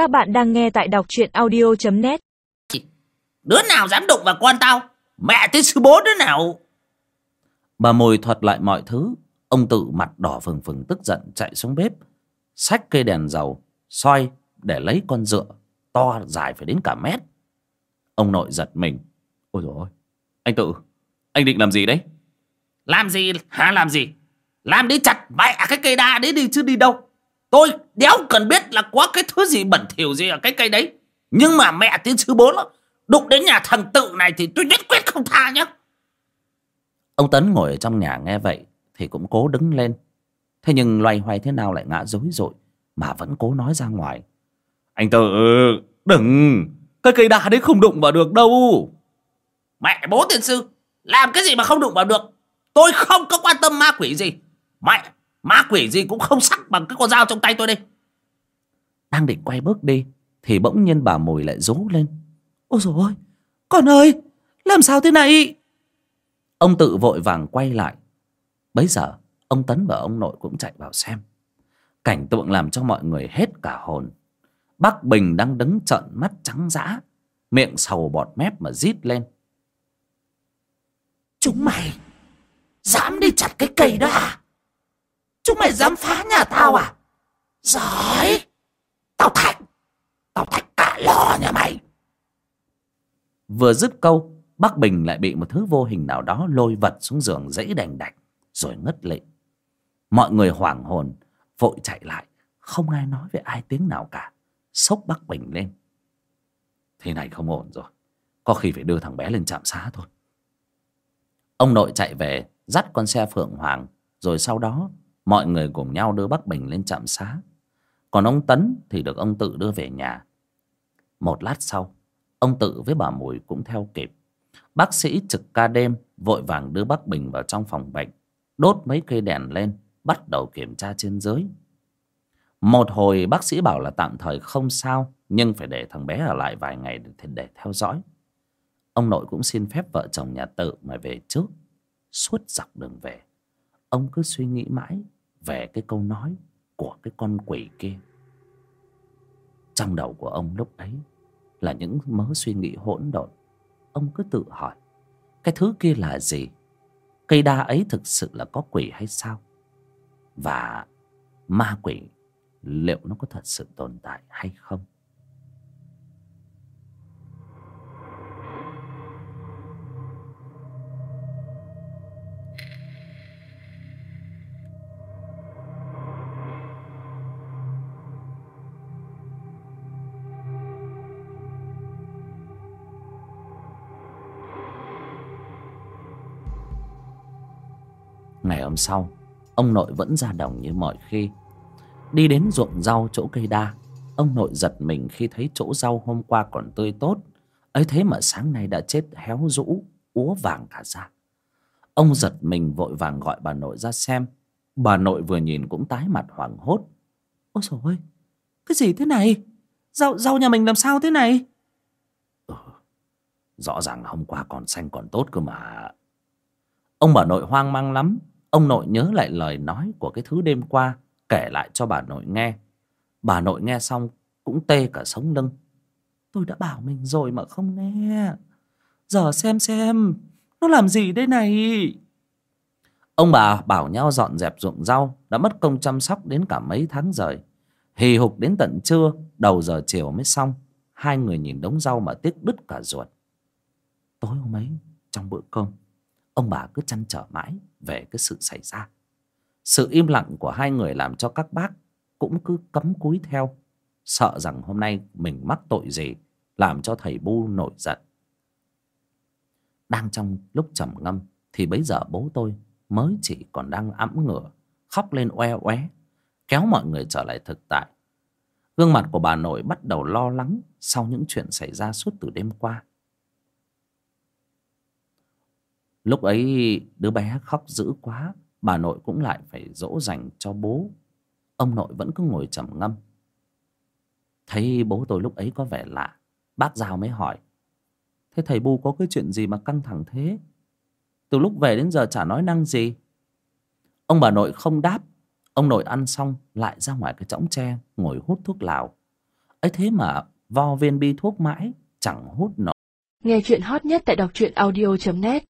Các bạn đang nghe tại đọc truyện audio.net Đứa nào dám đụng vào con tao? Mẹ tới sư bố đứa nào? Bà Mùi thuật lại mọi thứ. Ông tự mặt đỏ phừng phừng tức giận chạy xuống bếp Xách cây đèn dầu soi để lấy con dựa To dài phải đến cả mét. Ông nội giật mình. Ôi dồi ôi Anh tự Anh định làm gì đấy? Làm gì? Hả làm gì? Làm đi chặt mẹ cái cây đa đấy đi chứ đi đâu? Tôi đéo cần biết là có cái thứ gì bẩn thỉu gì ở cái cây đấy. Nhưng mà mẹ tiến sư bố nó Đụng đến nhà thần tự này thì tôi nhất quyết không tha nhá. Ông Tấn ngồi ở trong nhà nghe vậy Thì cũng cố đứng lên. Thế nhưng loay hoay thế nào lại ngã rối rội Mà vẫn cố nói ra ngoài. Anh tự đừng Cái cây đa đấy không đụng vào được đâu. Mẹ bố tiên sư Làm cái gì mà không đụng vào được? Tôi không có quan tâm ma quỷ gì. Mẹ ma quỷ gì cũng không sắc bằng cái con dao trong tay tôi đây Đang định quay bước đi Thì bỗng nhiên bà Mùi lại rú lên. Ôi dồi ôi Con ơi Làm sao thế này? Ông tự vội vàng quay lại. Bấy giờ ông Tấn và ông nội cũng chạy vào xem. Cảnh tượng làm cho mọi người hết cả hồn. Bác Bình đang đứng trợn mắt trắng dã Miệng sầu bọt mép mà rít lên. Chúng mày Dám đi chặt cái cây đó à Chúng mày dám phá nhà tao à? Giỏi! Tao thạch Tao thạch cả lò nhà mày! Vừa dứt câu Bác Bình lại bị một thứ vô hình nào đó lôi vật xuống giường dãy đành đạch, Rồi ngất lịm. Mọi người hoảng hồn, Vội chạy lại. Không ai nói về ai tiếng nào cả. Sốc bác Bình lên. Thế này không ổn rồi. Có khi phải đưa thằng bé lên trạm xá thôi. Ông nội chạy về, Dắt con xe Phượng Hoàng, Rồi sau đó Mọi người cùng nhau đưa Bắc Bình lên trạm xá. Còn ông Tấn thì được ông Tự đưa về nhà. Một lát sau Ông Tự với bà Mùi cũng theo kịp. Bác sĩ trực ca đêm Vội vàng đưa Bắc Bình vào trong phòng bệnh Đốt mấy cây đèn lên Bắt đầu kiểm tra trên dưới Một hồi bác sĩ bảo là tạm thời không sao Nhưng phải để thằng bé ở lại vài ngày để, để theo dõi. Ông nội cũng xin phép vợ chồng nhà tự mà về trước Suốt dọc đường về. Ông cứ suy nghĩ mãi. Về cái câu nói Của cái con quỷ kia. Trong đầu của ông lúc ấy Là những mớ suy nghĩ hỗn độn. Ông cứ tự hỏi, Cái thứ kia là gì? Cây đa ấy thực sự là có quỷ hay sao? Và ma quỷ Liệu nó có thật sự tồn tại hay không? Ngày hôm sau Ông nội vẫn ra đồng như mọi khi. Đi đến ruộng rau chỗ cây đa Ông nội giật mình khi thấy chỗ rau hôm qua còn tươi tốt. Ấy thế mà sáng nay đã chết héo rũ Úa vàng cả ra Ông giật mình vội vàng gọi bà nội ra xem. Bà nội vừa nhìn cũng tái mặt hoảng hốt. Ôi trời ơi Cái gì thế này? Rau, rau nhà mình làm sao thế này? Ừ, Rõ ràng hôm qua còn xanh còn tốt cơ mà. Ông bà nội hoang mang lắm Ông nội nhớ lại lời nói của cái thứ đêm qua, Kể lại cho bà nội nghe. Bà nội nghe xong cũng tê cả sống lưng. Tôi đã bảo mình rồi mà không nghe. Giờ xem xem, Nó làm gì đây này? Ông bà bảo nhau dọn dẹp ruộng rau, Đã mất công chăm sóc đến cả mấy tháng rồi Hì hục đến tận trưa, Đầu giờ chiều mới xong. Hai người nhìn đống rau mà tiếc đứt cả ruột. Tối hôm ấy, Trong bữa cơm Ông bà cứ chăn trở mãi về cái sự xảy ra. Sự im lặng của hai người làm cho các bác Cũng cứ cấm cúi theo, Sợ rằng hôm nay mình mắc tội gì Làm cho thầy Bu nổi giận. Đang trong lúc trầm ngâm Thì bấy giờ bố tôi Mới chỉ còn đang ẵm ngửa, Khóc lên oe oé, Kéo mọi người trở lại thực tại. Gương mặt của bà nội bắt đầu lo lắng Sau những chuyện xảy ra suốt từ đêm qua. Lúc ấy đứa bé khóc dữ quá, Bà nội cũng lại phải dỗ dành cho bố. Ông nội vẫn cứ ngồi trầm ngâm. Thấy bố tôi lúc ấy có vẻ lạ, Bác Giao mới hỏi, Thế thầy Bu có cái chuyện gì mà căng thẳng thế? Từ lúc về đến giờ chả nói năng gì. Ông bà nội không đáp. Ông nội ăn xong lại ra ngoài cái chõng tre, Ngồi hút thuốc lào. Ấy thế mà vo viên bi thuốc mãi, chẳng hút nổi. Nghe chuyện hot nhất tại đọc truyện audio.net